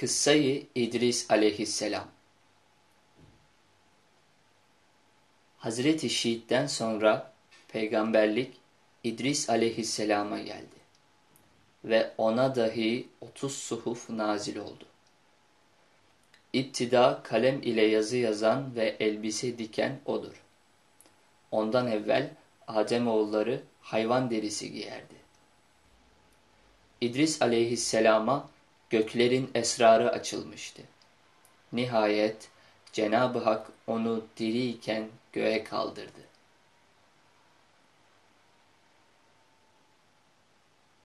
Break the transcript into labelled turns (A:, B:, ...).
A: Kıssayı İdris aleyhisselam Hazreti Şiit'ten sonra peygamberlik İdris aleyhisselama geldi ve ona dahi 30 suhuf nazil oldu. İptida kalem ile yazı yazan ve elbise diken odur. Ondan evvel Ademoğulları hayvan derisi giyerdi. İdris aleyhisselama göklerin esrarı açılmıştı. Nihayet Cenab-ı Hak onu diriyken göğe kaldırdı.